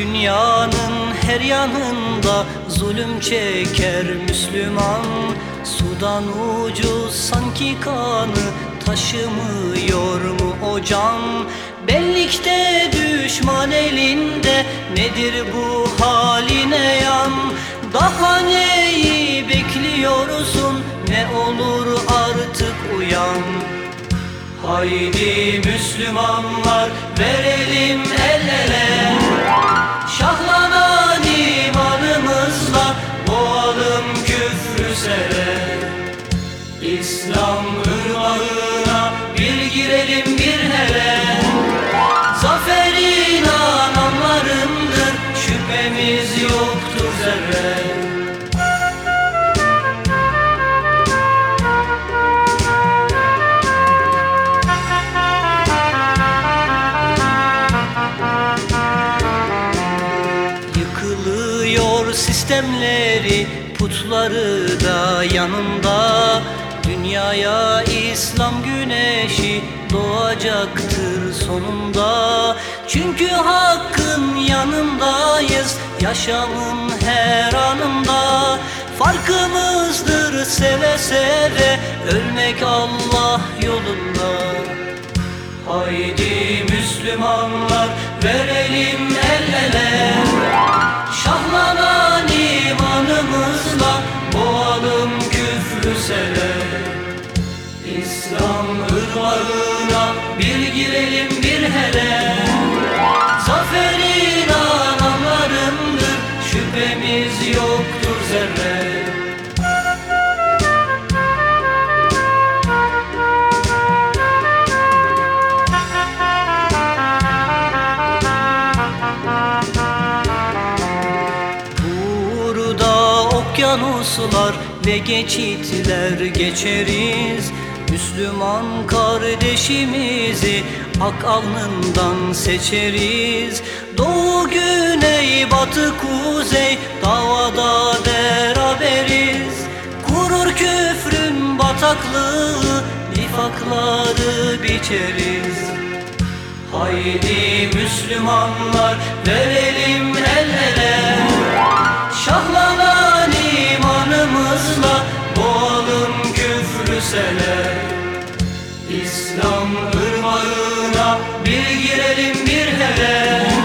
Dünyanın her yanında zulüm çeker Müslüman. Sudan ucuz sanki kanı taşımıyor mu o can? Bellikte düşman elinde nedir bu haline yan? Daha neyi bekliyorsun? Ne olur artık uyan. Haydi Müslümanlar verelim sere İslam ırmağına bir girelim bir hele. Zafer inananlarındır şüphemiz yoktur zerre. Yıkılıyor sistemleri putları da yanında Dünyaya İslam güneşi doğacaktır sonunda. Çünkü hakkın yanındayız yaşamın her anında. Farkımızdır seve seve ölmek Allah yolunda. Haydi Müslümanlar verelim el ele imanımızla boğalım küfrü sele İslam ırmağına bir girelim bir hele. Zafer okyanuslar ve geçitler geçeriz. Müslüman kardeşimizi ak alnından seçeriz. Doğu, güney, batı, kuzey davada beraberiz. Kurur küfrün bataklığı nifakları biçeriz. Haydi Müslümanlar verelim Irmağına bir girelim bir hele